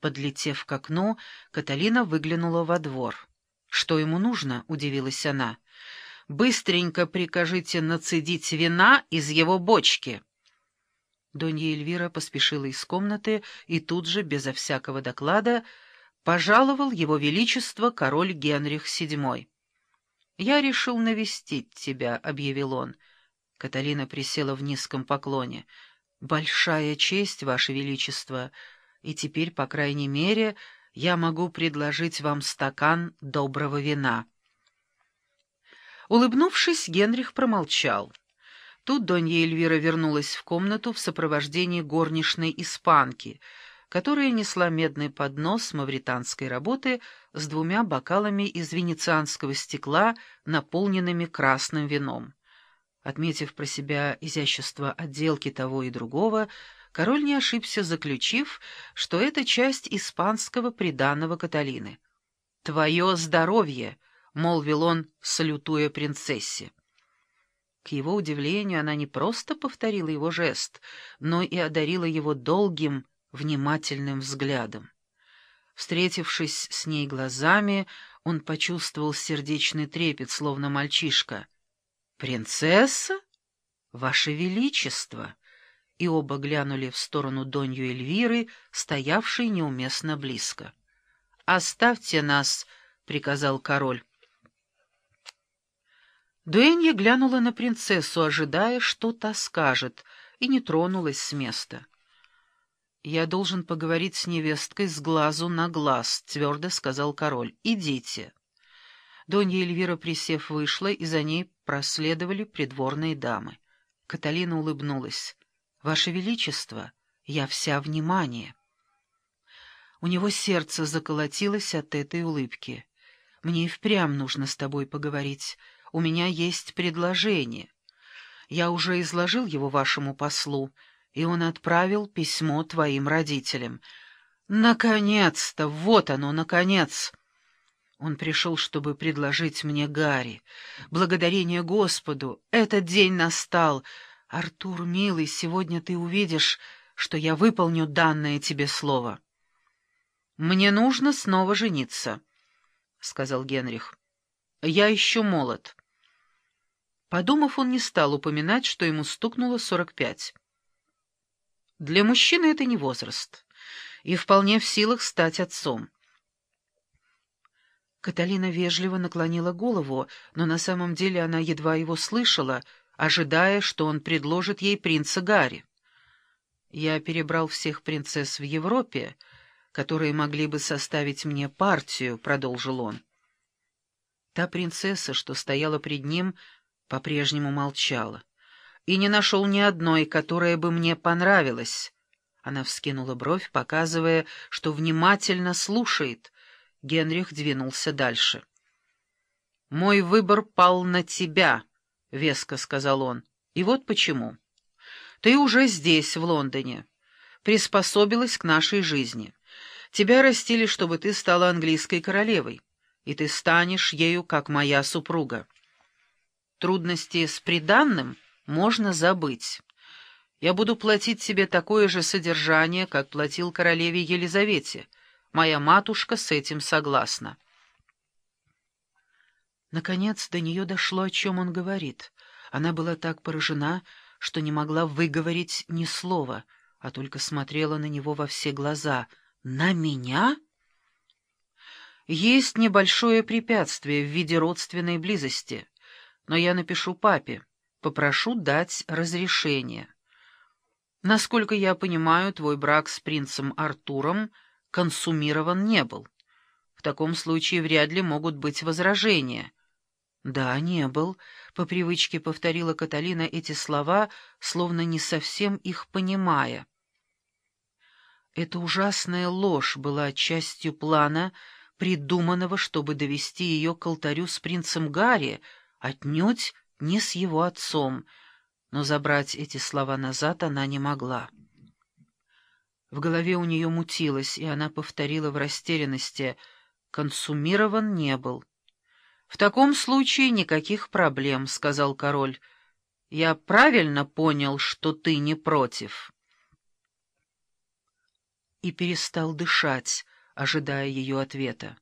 Подлетев к окну, Каталина выглянула во двор. «Что ему нужно?» — удивилась она. «Быстренько прикажите нацедить вина из его бочки». Донья Эльвира поспешила из комнаты и тут же, безо всякого доклада, пожаловал его величество король Генрих VII. «Я решил навестить тебя», — объявил он. Каталина присела в низком поклоне. «Большая честь, ваше величество, и теперь, по крайней мере, я могу предложить вам стакан доброго вина». Улыбнувшись, Генрих промолчал. Тут Донья Эльвира вернулась в комнату в сопровождении горничной испанки, которая несла медный поднос мавританской работы с двумя бокалами из венецианского стекла, наполненными красным вином. Отметив про себя изящество отделки того и другого, король не ошибся, заключив, что это часть испанского приданного Каталины. «Твое здоровье!» — молвил он, салютуя принцессе. К его удивлению, она не просто повторила его жест, но и одарила его долгим, внимательным взглядом. Встретившись с ней глазами, он почувствовал сердечный трепет, словно мальчишка. «Принцесса? Ваше Величество!» И оба глянули в сторону Донью Эльвиры, стоявшей неуместно близко. «Оставьте нас!» — приказал король. Дуэнья глянула на принцессу, ожидая, что та скажет, и не тронулась с места. «Я должен поговорить с невесткой с глазу на глаз», — твердо сказал король. «Идите». Донья Эльвира, присев, вышла, и за ней проследовали придворные дамы. Каталина улыбнулась. «Ваше Величество, я вся внимание». У него сердце заколотилось от этой улыбки. «Мне и впрямь нужно с тобой поговорить» у меня есть предложение. Я уже изложил его вашему послу, и он отправил письмо твоим родителям. Наконец-то! Вот оно, наконец!» Он пришел, чтобы предложить мне Гарри. Благодарение Господу! Этот день настал. Артур, милый, сегодня ты увидишь, что я выполню данное тебе слово. «Мне нужно снова жениться», — сказал Генрих. «Я еще молод». Подумав, он не стал упоминать, что ему стукнуло сорок пять. Для мужчины это не возраст, и вполне в силах стать отцом. Каталина вежливо наклонила голову, но на самом деле она едва его слышала, ожидая, что он предложит ей принца Гарри. «Я перебрал всех принцесс в Европе, которые могли бы составить мне партию», — продолжил он. Та принцесса, что стояла пред ним, — по-прежнему молчала. «И не нашел ни одной, которая бы мне понравилась». Она вскинула бровь, показывая, что внимательно слушает. Генрих двинулся дальше. «Мой выбор пал на тебя», — веско сказал он. «И вот почему. Ты уже здесь, в Лондоне, приспособилась к нашей жизни. Тебя растили, чтобы ты стала английской королевой, и ты станешь ею, как моя супруга. Трудности с приданным можно забыть. Я буду платить тебе такое же содержание, как платил королеве Елизавете. Моя матушка с этим согласна. Наконец до нее дошло, о чем он говорит. Она была так поражена, что не могла выговорить ни слова, а только смотрела на него во все глаза. «На меня?» «Есть небольшое препятствие в виде родственной близости» но я напишу папе, попрошу дать разрешение. Насколько я понимаю, твой брак с принцем Артуром консумирован не был. В таком случае вряд ли могут быть возражения. Да, не был, по привычке повторила Каталина эти слова, словно не совсем их понимая. Эта ужасная ложь была частью плана, придуманного, чтобы довести ее к алтарю с принцем Гарри, Отнюдь не с его отцом, но забрать эти слова назад она не могла. В голове у нее мутилось, и она повторила в растерянности «консумирован не был». «В таком случае никаких проблем», — сказал король. «Я правильно понял, что ты не против?» и перестал дышать, ожидая ее ответа.